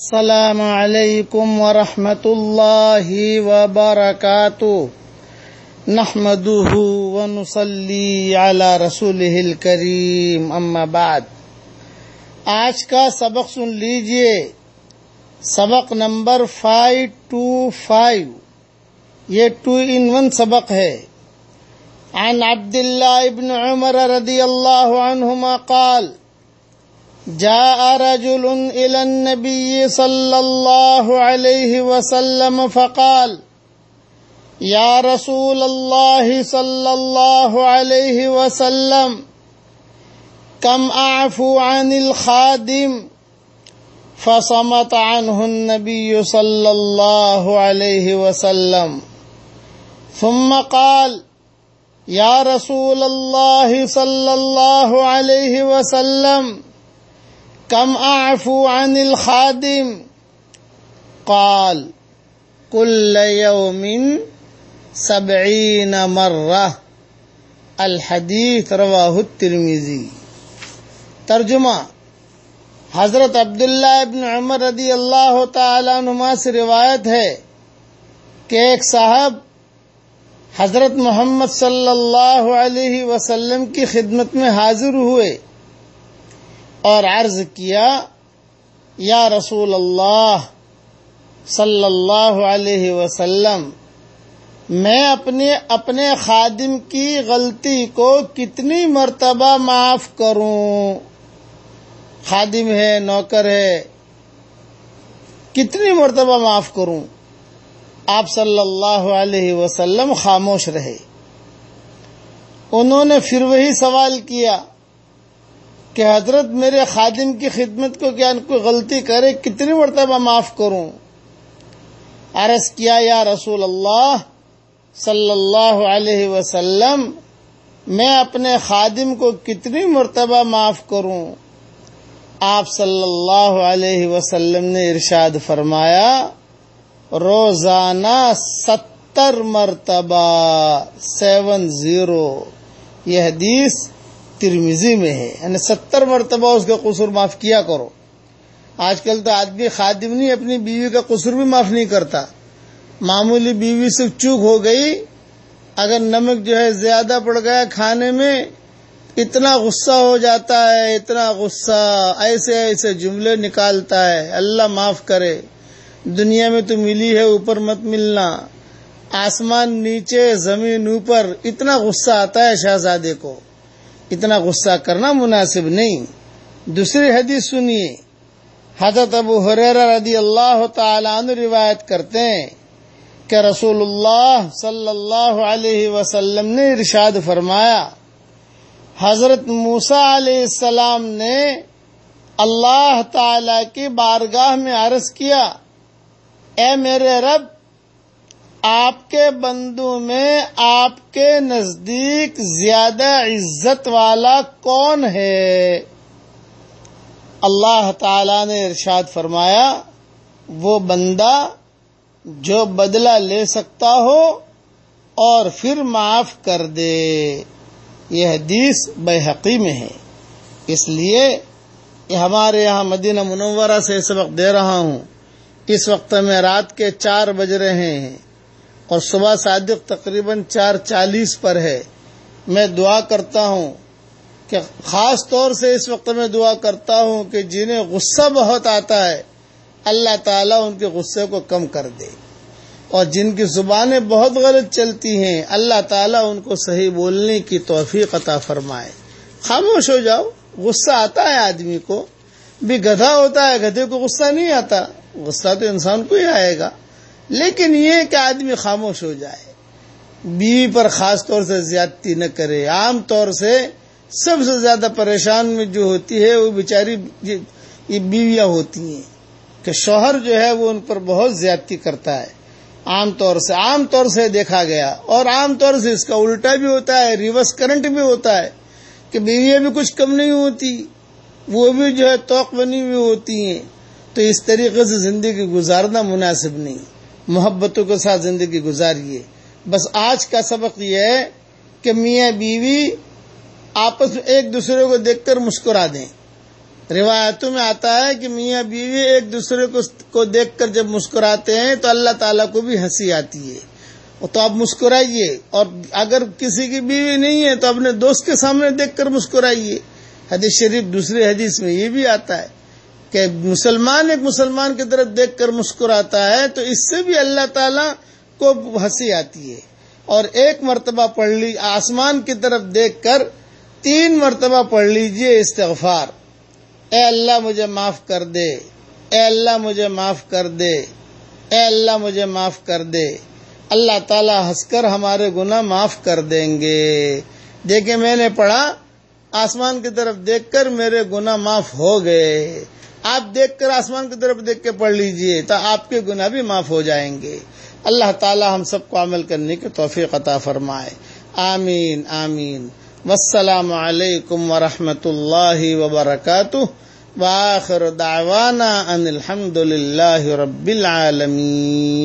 السلام علیکم ورحمۃ اللہ وبرکاتہ۔ نحمده ونصلي على رسوله الكريم اما بعد۔ آج کا سبق سن لیجیے۔ سبق نمبر فائیو ٹو فائیو یہ ٹو ان ون سبق ہے۔ عن عبد الله ابن عمر رضی اللہ عنہما قال جاء رجل إلى النبي صلى الله عليه وسلم فقال، يا رسول الله صلى الله عليه وسلم، كم أعفو عن الخادم؟ فصمت عنه النبي صلى الله عليه وسلم. ثم قال، يا رسول الله صلى الله عليه وسلم کم اعفو عن الخادم؟ قال کل یوم سبعین مرہ الحدیث رواہ الترمیزی ترجمہ حضرت عبداللہ ابن عمر رضی اللہ تعالی عنہ سے روایت ہے کہ ایک صاحب حضرت محمد صلی اللہ علیہ وسلم کی خدمت میں حاضر ہوئے۔ اور عرض کیا، یا رسول اللہ صلی اللہ علیہ وسلم، میں اپنے اپنے خادم کی غلطی کو کتنی مرتبہ معاف کروں؟ خادم ہے، نوکر ہے، کتنی مرتبہ معاف کروں؟ آپ صلی اللہ علیہ وسلم خاموش رہے۔ انہوں نے پھر وہی سوال کیا کہ حضرت میرے خادم کی خدمت کو کیا کوئی غلطی کرے؟ کتنی مرتبہ معاف کروں؟ عرض کیا، یا رسول اللہ صلی اللہ علیہ وسلم، میں اپنے خادم کو کتنی مرتبہ معاف کروں؟ آپ صلی اللہ علیہ وسلم نے ارشاد فرمایا، روزانہ ستر مرتبہ، سیون زیرو، یہ حدیث ترمیزی میں ہے یعنی ستر مرتبہ اس کا قصور معاف کیا کرو۔ آج کل تو آدمی خادم نہیں، اپنی بیوی کا قصور بھی معاف نہیں کرتا۔ معمولی بیوی سے چوک ہو گئی، اگر نمک جو ہے زیادہ پڑ گیا کھانے میں، اتنا غصہ ہو جاتا ہے، اتنا غصہ، ایسے ایسے جملے نکالتا ہے۔ اللہ معاف کرے۔ دنیا میں تو ملی ہے، اوپر مت ملنا۔ آسمان نیچے، زمین اوپر، اتنا غصہ آتا ہے شہزادے کو۔ اتنا غصہ کرنا مناسب نہیں۔ دوسری حدیث سنیے۔ حضرت ابو حریر رضی اللہ تعالی عنہ روایت کرتے ہیں کہ رسول اللہ صلی اللہ علیہ وسلم نے ارشاد فرمایا، حضرت موسا علیہ السلام نے اللہ تعالی کی بارگاہ میں عرض کیا، اے میرے رب آپ کے بندو میں آپ کے نزدیک زیادہ عزت والا کون ہے؟ اللہ تعالی نے ارشاد فرمایا، وہ بندہ جو بدلہ لے سکتا ہو اور پھر معاف کر دے۔ یہ حدیث بے میں ہے۔ اس لیے ہمارے یہاں مدینہ منورہ سے اس وقت دے رہا ہوں۔ اس وقت میں رات کے چار بج رہے ہیں۔ اور صبح صادق تقریباً چار چالیس پر ہے۔ میں دعا کرتا ہوں کہ خاص طور سے اس وقت میں دعا کرتا ہوں کہ جنہیں غصہ بہت آتا ہے، اللہ تعالیٰ ان کے غصے کو کم کر دے۔ اور جن کی زبانیں بہت غلط چلتی ہیں، اللہ تعالیٰ ان کو صحیح بولنے کی توفیق عطا فرمائے۔ خاموش ہو جاؤ، غصہ آتا ہے آدمی کو۔ بھی گدھا ہوتا ہے، گدھے کو غصہ نہیں آتا۔ غصہ تو انسان کو ہی آئے گا۔ لیکن یہ کہ آدمی خاموش ہو جائے۔ بیوی پر خاص طور سے زیادتی نہ کرے۔ عام طور سے سب سے زیادہ پریشان میں جو ہوتی ہے، وہ بیچاری یہ بیویاں ہوتی ہیں۔ کہ شوہر جو ہے، وہ ان پر بہت زیادتی کرتا ہے۔ عام طور سے، عام طور سے دیکھا گیا۔ اور عام طور سے اس کا الٹا بھی ہوتا ہے، ریورس کرنٹ بھی ہوتا ہے۔ کہ بیویاں بھی کچھ کم نہیں ہوتی، وہ بھی جو ہے توق بنی ہوئی ہوتی ہیں۔ تو اس طریقے سے زندگی گزارنا مناسب نہیں۔ محبتوں کے ساتھ زندگی گزاریے۔ بس آج کا سبق یہ ہے کہ میاں بیوی آپس میں ایک دوسرے کو دیکھ کر مسکرا دیں۔ روایتوں میں آتا ہے کہ میاں بیوی ایک دوسرے کو دیکھ کر جب مسکراتے ہیں تو اللہ تعالیٰ کو بھی ہنسی آتی ہے۔ تو آپ مسکرائیے اور اگر کسی کی بیوی نہیں ہے تو اپنے دوست کے سامنے دیکھ کر مسکرائیے۔ حدیث شریف دوسری حدیث میں یہ بھی آتا ہے۔ کہ مسلمان ایک مسلمان کی طرف دیکھ کر مسکراتا ہے، تو اس سے بھی اللہ تعالیٰ کو ہنسی آتی ہے۔ اور ایک مرتبہ پڑھ لی، آسمان کی طرف دیکھ کر تین مرتبہ پڑھ لیجیے استغفار۔ اے اللہ مجھے معاف کر دے، اے اللہ مجھے معاف کر دے، اے اللہ مجھے معاف کر دے۔ اللہ تعالی ہنس کر ہمارے گناہ معاف کر دیں گے۔ دیکھیں میں نے پڑھا، آسمان کی طرف دیکھ کر میرے گناہ معاف ہو گئے۔ آپ دیکھ کر آسمان کی طرف دیکھ کے پڑھ لیجیے تو آپ کے گناہ بھی معاف ہو جائیں گے۔ اللہ تعالی ہم سب کو عمل کرنے کی توفیق عطا فرمائے۔ آمین آمین۔ والسلام علیکم ورحمۃ اللہ وبرکاتہ۔ وآخر دعوانا ان الحمد للہ رب العالمین۔